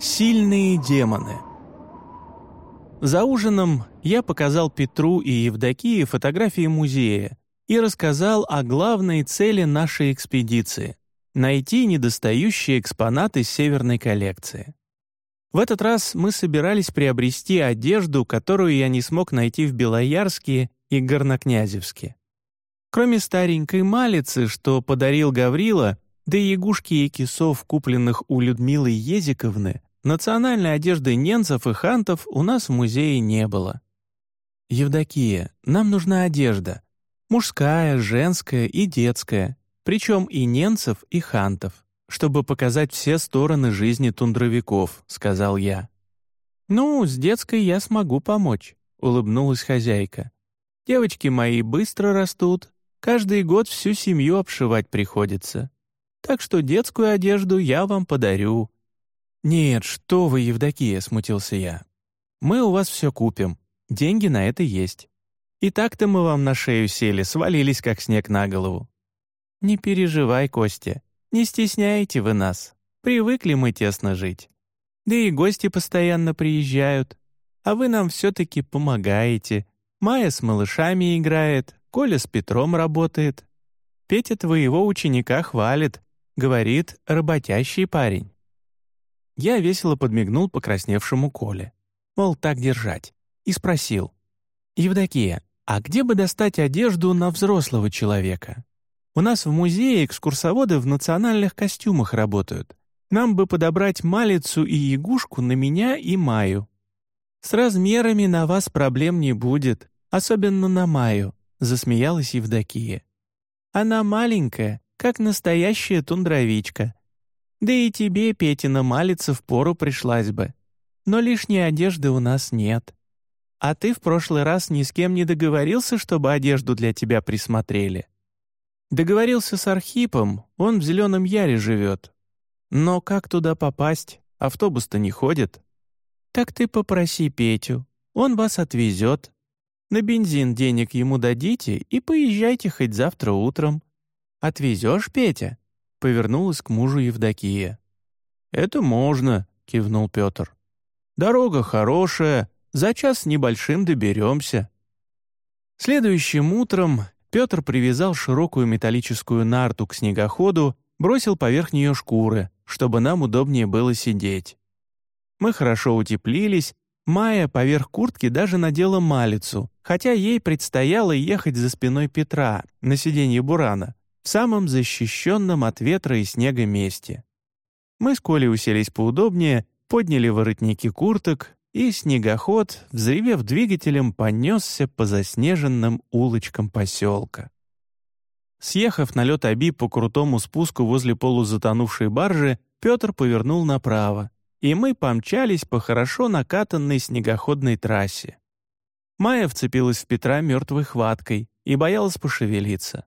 Сильные демоны. За ужином я показал Петру и Евдокии фотографии музея и рассказал о главной цели нашей экспедиции — найти недостающие экспонаты северной коллекции. В этот раз мы собирались приобрести одежду, которую я не смог найти в Белоярске и Горнокнязевске. Кроме старенькой малицы, что подарил Гаврила, да и ягушки и кисов, купленных у Людмилы Езиковны, национальной одежды ненцев и хантов у нас в музее не было. «Евдокия, нам нужна одежда. Мужская, женская и детская, причем и ненцев, и хантов, чтобы показать все стороны жизни тундровиков», — сказал я. «Ну, с детской я смогу помочь», — улыбнулась хозяйка. «Девочки мои быстро растут, Каждый год всю семью обшивать приходится. Так что детскую одежду я вам подарю». «Нет, что вы, Евдокия», — смутился я. «Мы у вас все купим. Деньги на это есть. И так-то мы вам на шею сели, свалились, как снег на голову». «Не переживай, Костя, не стесняйте вы нас. Привыкли мы тесно жить. Да и гости постоянно приезжают. А вы нам все-таки помогаете. Майя с малышами играет, Коля с Петром работает. Петя твоего ученика хвалит, говорит, работящий парень. Я весело подмигнул покрасневшему Коле. Мол, так держать. И спросил. «Евдокия, а где бы достать одежду на взрослого человека? У нас в музее экскурсоводы в национальных костюмах работают. Нам бы подобрать малицу и ягушку на меня и Маю. С размерами на вас проблем не будет, особенно на Маю. — засмеялась Евдокия. «Она маленькая, как настоящая тундровичка. Да и тебе, Петина, малица пору пришлась бы. Но лишней одежды у нас нет. А ты в прошлый раз ни с кем не договорился, чтобы одежду для тебя присмотрели?» «Договорился с Архипом, он в Зеленом Яре живет. Но как туда попасть? Автобус-то не ходит. Так ты попроси Петю, он вас отвезет, на бензин денег ему дадите и поезжайте хоть завтра утром. Отвезешь, Петя?» — повернулась к мужу Евдокия. «Это можно», — кивнул Петр. «Дорога хорошая, за час небольшим доберемся». Следующим утром Петр привязал широкую металлическую нарту к снегоходу, бросил поверх нее шкуры, чтобы нам удобнее было сидеть. Мы хорошо утеплились Майя поверх куртки даже надела малицу, хотя ей предстояло ехать за спиной Петра на сиденье Бурана, в самом защищенном от ветра и снега месте. Мы с Колей уселись поудобнее, подняли воротники курток, и снегоход, взревев двигателем, понесся по заснеженным улочкам поселка. Съехав на лед Аби по крутому спуску возле полузатонувшей баржи, Петр повернул направо, и мы помчались по хорошо накатанной снегоходной трассе. Майя вцепилась в Петра мертвой хваткой и боялась пошевелиться.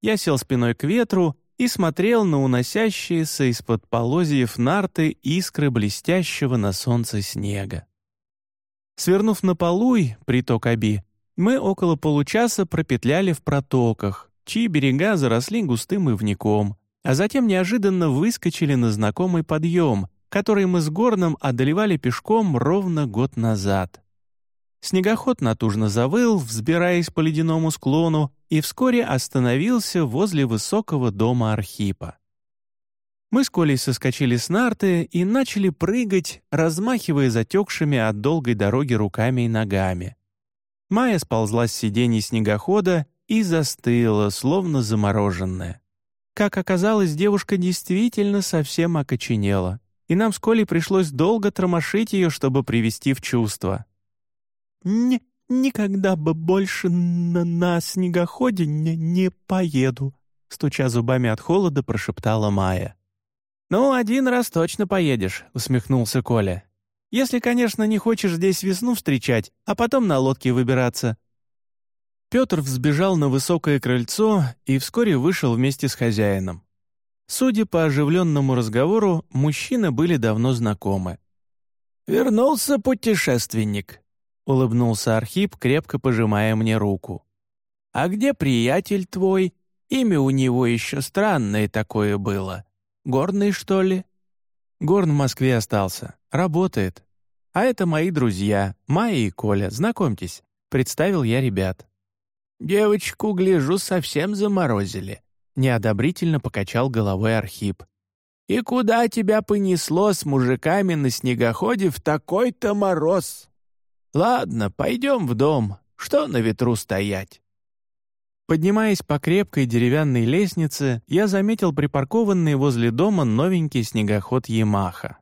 Я сел спиной к ветру и смотрел на уносящиеся из-под полозьев нарты искры блестящего на солнце снега. Свернув на полуй, приток Аби, мы около получаса пропетляли в протоках, чьи берега заросли густым ивняком, а затем неожиданно выскочили на знакомый подъем, который мы с Горном одолевали пешком ровно год назад. Снегоход натужно завыл, взбираясь по ледяному склону, и вскоре остановился возле высокого дома Архипа. Мы с Колей соскочили с нарты и начали прыгать, размахивая затекшими от долгой дороги руками и ногами. Майя сползла с сидений снегохода и застыла, словно замороженная. Как оказалось, девушка действительно совсем окоченела и нам с Колей пришлось долго тормошить ее, чтобы привести в чувство. «Не, никогда бы больше на, на снегоходе не, не поеду», стуча зубами от холода, прошептала Майя. «Ну, один раз точно поедешь», — усмехнулся Коля. «Если, конечно, не хочешь здесь весну встречать, а потом на лодке выбираться». Петр взбежал на высокое крыльцо и вскоре вышел вместе с хозяином. Судя по оживленному разговору, мужчины были давно знакомы. «Вернулся путешественник», — улыбнулся Архип, крепко пожимая мне руку. «А где приятель твой? Имя у него еще странное такое было. Горный, что ли?» Горн в Москве остался. Работает. А это мои друзья, Майя и Коля. Знакомьтесь. Представил я ребят. «Девочку, гляжу, совсем заморозили», — неодобрительно покачал головой Архип. «И куда тебя понесло с мужиками на снегоходе в такой-то мороз? Ладно, пойдем в дом, что на ветру стоять?» Поднимаясь по крепкой деревянной лестнице, я заметил припаркованный возле дома новенький снегоход «Ямаха».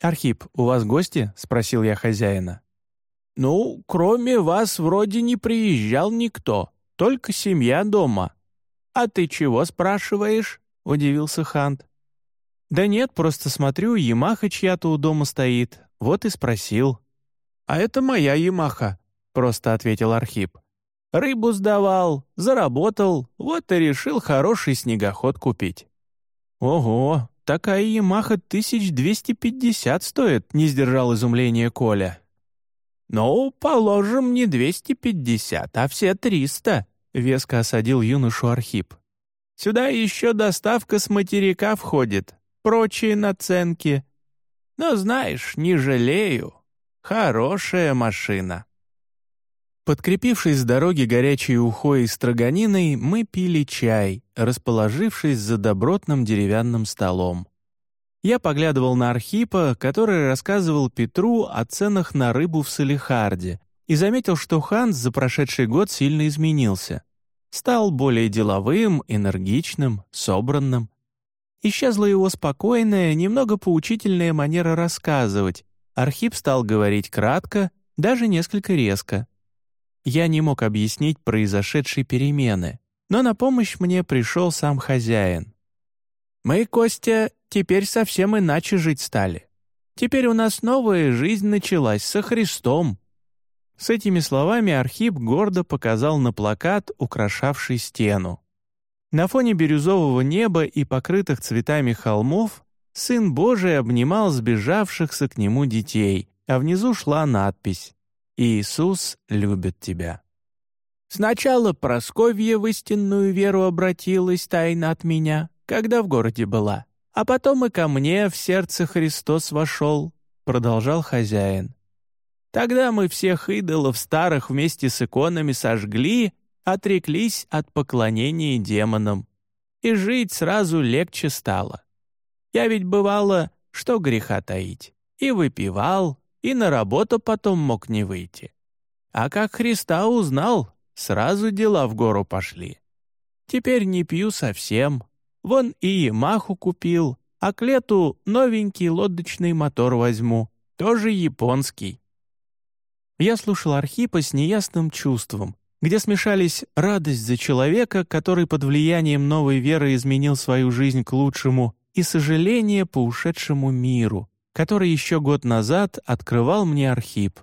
«Архип, у вас гости?» — спросил я хозяина. «Ну, кроме вас вроде не приезжал никто, только семья дома». «А ты чего спрашиваешь?» — удивился Хант. «Да нет, просто смотрю, Ямаха чья-то у дома стоит, вот и спросил». «А это моя Ямаха», — просто ответил Архип. «Рыбу сдавал, заработал, вот и решил хороший снегоход купить». «Ого, такая Ямаха 1250 стоит», — не сдержал изумления Коля. «Ну, положим, не 250, а все 300», — веско осадил юношу Архип. «Сюда еще доставка с материка входит, прочие наценки. Но знаешь, не жалею. Хорошая машина». Подкрепившись с дороги горячей ухой и строганиной, мы пили чай, расположившись за добротным деревянным столом. Я поглядывал на Архипа, который рассказывал Петру о ценах на рыбу в Салихарде, и заметил, что Ханс за прошедший год сильно изменился. Стал более деловым, энергичным, собранным. Исчезла его спокойная, немного поучительная манера рассказывать. Архип стал говорить кратко, даже несколько резко. Я не мог объяснить произошедшие перемены, но на помощь мне пришел сам хозяин. «Мы, Костя, теперь совсем иначе жить стали. Теперь у нас новая жизнь началась со Христом». С этими словами Архип гордо показал на плакат, украшавший стену. На фоне бирюзового неба и покрытых цветами холмов Сын Божий обнимал сбежавшихся к нему детей, а внизу шла надпись «Иисус любит тебя». Сначала Просковья в истинную веру обратилась тайно от меня, когда в городе была. А потом и ко мне в сердце Христос вошел», — продолжал хозяин. «Тогда мы всех идолов старых вместе с иконами сожгли, отреклись от поклонения демонам. И жить сразу легче стало. Я ведь бывало, что греха таить, и выпивал, и на работу потом мог не выйти. А как Христа узнал, сразу дела в гору пошли. Теперь не пью совсем, Вон и Ямаху купил, а к лету новенький лодочный мотор возьму, тоже японский. Я слушал Архипа с неясным чувством, где смешались радость за человека, который под влиянием новой веры изменил свою жизнь к лучшему, и сожаление по ушедшему миру, который еще год назад открывал мне Архип.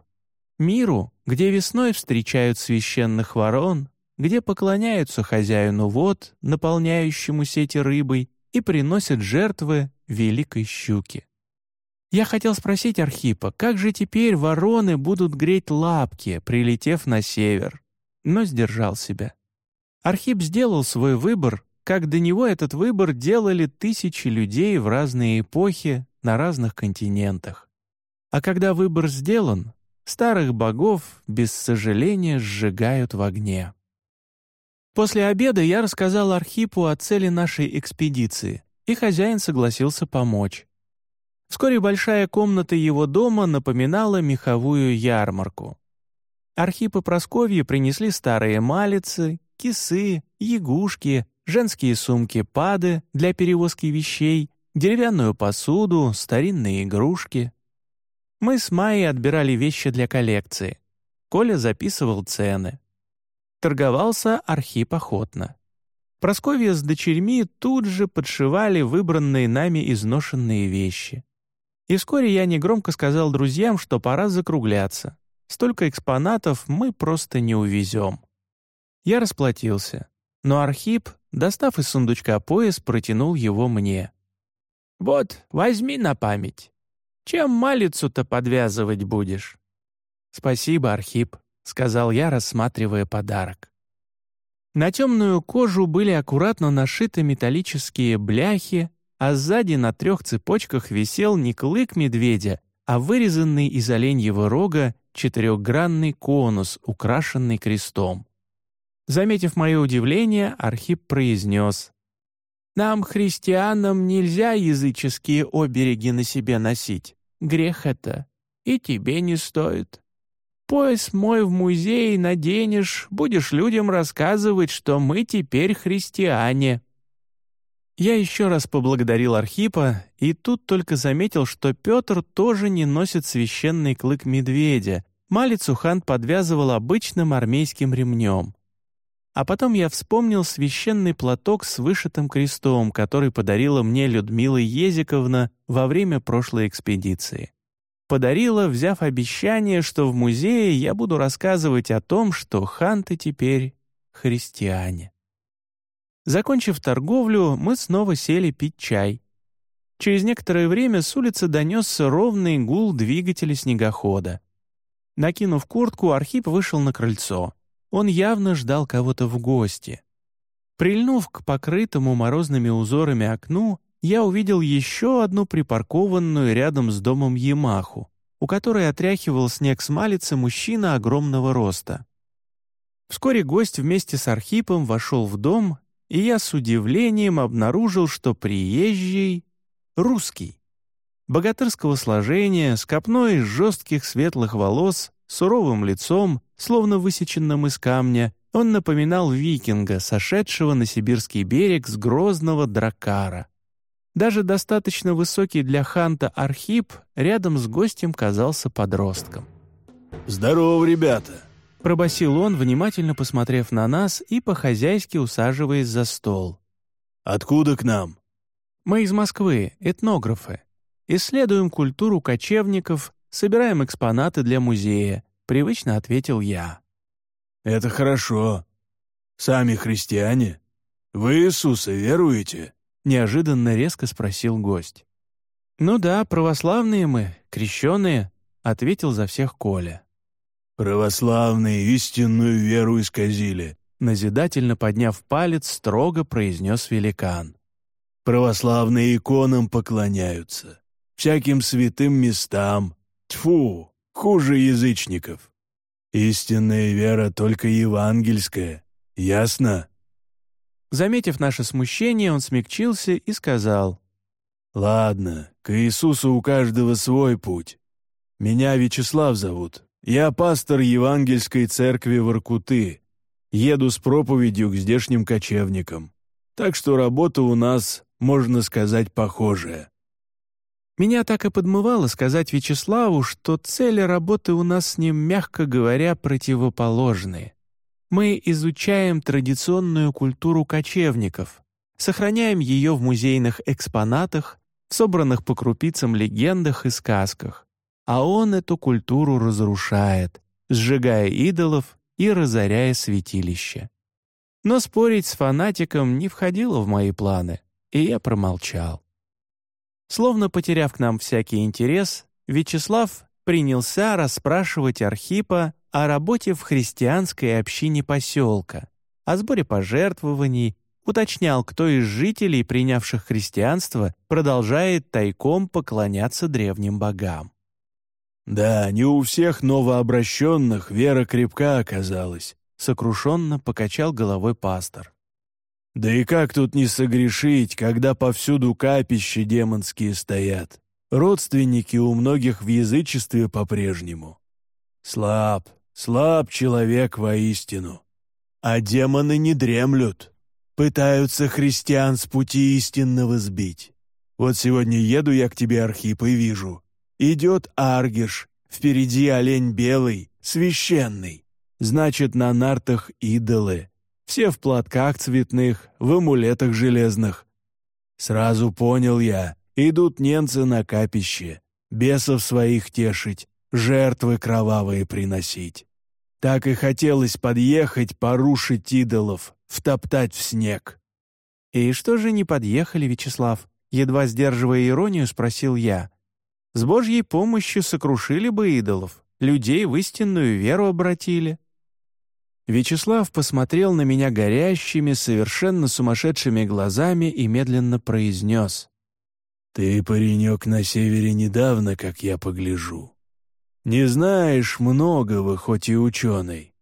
Миру, где весной встречают священных ворон, где поклоняются хозяину вод, наполняющему сети рыбой, и приносят жертвы великой щуки. Я хотел спросить Архипа, как же теперь вороны будут греть лапки, прилетев на север, но сдержал себя. Архип сделал свой выбор, как до него этот выбор делали тысячи людей в разные эпохи на разных континентах. А когда выбор сделан, старых богов без сожаления сжигают в огне. После обеда я рассказал Архипу о цели нашей экспедиции, и хозяин согласился помочь. Вскоре большая комната его дома напоминала меховую ярмарку. Архип и принесли старые малицы, кисы, ягушки, женские сумки-пады для перевозки вещей, деревянную посуду, старинные игрушки. Мы с Майей отбирали вещи для коллекции. Коля записывал цены. Торговался Архип охотно. Просковья с дочерьми тут же подшивали выбранные нами изношенные вещи. И вскоре я негромко сказал друзьям, что пора закругляться. Столько экспонатов мы просто не увезем. Я расплатился, но Архип, достав из сундучка пояс, протянул его мне. «Вот, возьми на память. Чем малицу-то подвязывать будешь?» «Спасибо, Архип», — сказал я, рассматривая подарок. На темную кожу были аккуратно нашиты металлические бляхи, а сзади на трех цепочках висел не клык медведя, а вырезанный из оленьего рога четырехгранный конус, украшенный крестом. Заметив мое удивление, Архип произнес. «Нам, христианам, нельзя языческие обереги на себе носить. Грех это. И тебе не стоит. Пояс мой в музее наденешь, будешь людям рассказывать, что мы теперь христиане». Я еще раз поблагодарил Архипа, и тут только заметил, что Петр тоже не носит священный клык медведя. Малицу хан подвязывал обычным армейским ремнем. А потом я вспомнил священный платок с вышитым крестом, который подарила мне Людмила Езиковна во время прошлой экспедиции. Подарила, взяв обещание, что в музее я буду рассказывать о том, что ханты теперь христиане. Закончив торговлю, мы снова сели пить чай. Через некоторое время с улицы донесся ровный гул двигателя снегохода. Накинув куртку, Архип вышел на крыльцо. Он явно ждал кого-то в гости. Прильнув к покрытому морозными узорами окну, я увидел еще одну припаркованную рядом с домом Ямаху, у которой отряхивал снег с малицы мужчина огромного роста. Вскоре гость вместе с Архипом вошел в дом, и я с удивлением обнаружил, что приезжий — русский. Богатырского сложения, с копной жестких светлых волос, суровым лицом, словно высеченным из камня, он напоминал викинга, сошедшего на сибирский берег с грозного дракара. Даже достаточно высокий для ханта Архип рядом с гостем казался подростком. «Здорово, ребята!» — пробасил он, внимательно посмотрев на нас и по-хозяйски усаживаясь за стол. «Откуда к нам?» «Мы из Москвы, этнографы. Исследуем культуру кочевников Собираем экспонаты для музея», — привычно ответил я. «Это хорошо. Сами христиане? Вы Иисуса веруете?» — неожиданно резко спросил гость. «Ну да, православные мы, крещеные», — ответил за всех Коля. «Православные истинную веру исказили», — назидательно подняв палец, строго произнес великан. «Православные иконам поклоняются, всяким святым местам, Тьфу, хуже язычников. Истинная вера только евангельская, ясно?» Заметив наше смущение, он смягчился и сказал, «Ладно, к Иисусу у каждого свой путь. Меня Вячеслав зовут. Я пастор Евангельской церкви Воркуты. Еду с проповедью к здешним кочевникам. Так что работа у нас, можно сказать, похожая. Меня так и подмывало сказать Вячеславу, что цели работы у нас с ним, мягко говоря, противоположные. Мы изучаем традиционную культуру кочевников, сохраняем ее в музейных экспонатах, в собранных по крупицам легендах и сказках. А он эту культуру разрушает, сжигая идолов и разоряя святилища. Но спорить с фанатиком не входило в мои планы, и я промолчал. Словно потеряв к нам всякий интерес, Вячеслав принялся расспрашивать Архипа о работе в христианской общине поселка, о сборе пожертвований, уточнял, кто из жителей, принявших христианство, продолжает тайком поклоняться древним богам. «Да, не у всех новообращенных вера крепка оказалась», — сокрушенно покачал головой пастор. Да и как тут не согрешить, когда повсюду капища демонские стоят? Родственники у многих в язычестве по-прежнему. Слаб, слаб человек воистину. А демоны не дремлют, пытаются христиан с пути истинного сбить. Вот сегодня еду я к тебе, Архип, и вижу. Идет Аргиш, впереди олень белый, священный. Значит, на нартах идолы, все в платках цветных, в амулетах железных. Сразу понял я, идут немцы на капище, бесов своих тешить, жертвы кровавые приносить. Так и хотелось подъехать, порушить идолов, втоптать в снег. «И что же не подъехали, Вячеслав?» Едва сдерживая иронию, спросил я. «С Божьей помощью сокрушили бы идолов, людей в истинную веру обратили». Вячеслав посмотрел на меня горящими, совершенно сумасшедшими глазами и медленно произнес. «Ты, паренек, на севере недавно, как я погляжу. Не знаешь многого, хоть и ученый.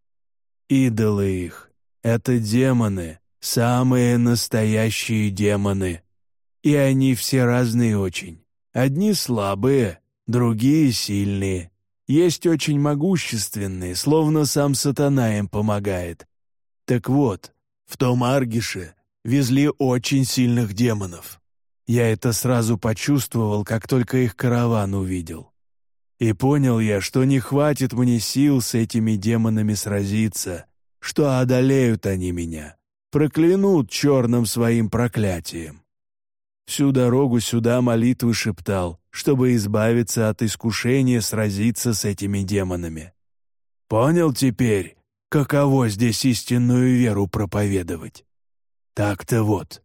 Идолы их — это демоны, самые настоящие демоны. И они все разные очень. Одни слабые, другие сильные. Есть очень могущественные, словно сам сатана им помогает. Так вот, в том Аргише везли очень сильных демонов. Я это сразу почувствовал, как только их караван увидел. И понял я, что не хватит мне сил с этими демонами сразиться, что одолеют они меня, проклянут черным своим проклятием. Всю дорогу сюда молитвы шептал, чтобы избавиться от искушения сразиться с этими демонами. Понял теперь, каково здесь истинную веру проповедовать? Так-то вот.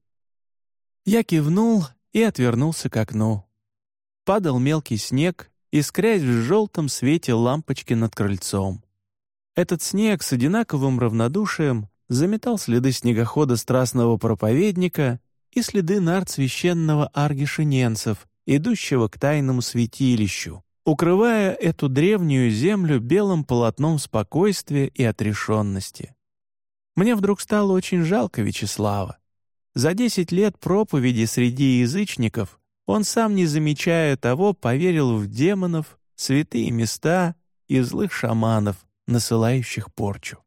Я кивнул и отвернулся к окну. Падал мелкий снег, искрясь в желтом свете лампочки над крыльцом. Этот снег с одинаковым равнодушием заметал следы снегохода страстного проповедника и следы нарт священного аргишиненцев, идущего к тайному святилищу, укрывая эту древнюю землю белым полотном спокойствия и отрешенности. Мне вдруг стало очень жалко Вячеслава. За десять лет проповеди среди язычников он сам, не замечая того, поверил в демонов, святые места и злых шаманов, насылающих порчу.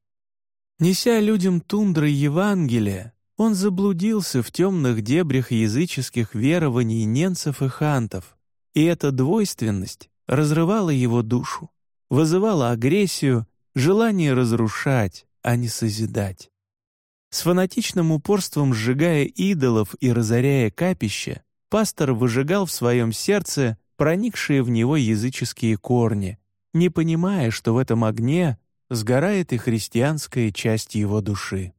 Неся людям тундры Евангелия, он заблудился в темных дебрях языческих верований ненцев и хантов, и эта двойственность разрывала его душу, вызывала агрессию, желание разрушать, а не созидать. С фанатичным упорством сжигая идолов и разоряя капища, пастор выжигал в своем сердце проникшие в него языческие корни, не понимая, что в этом огне сгорает и христианская часть его души.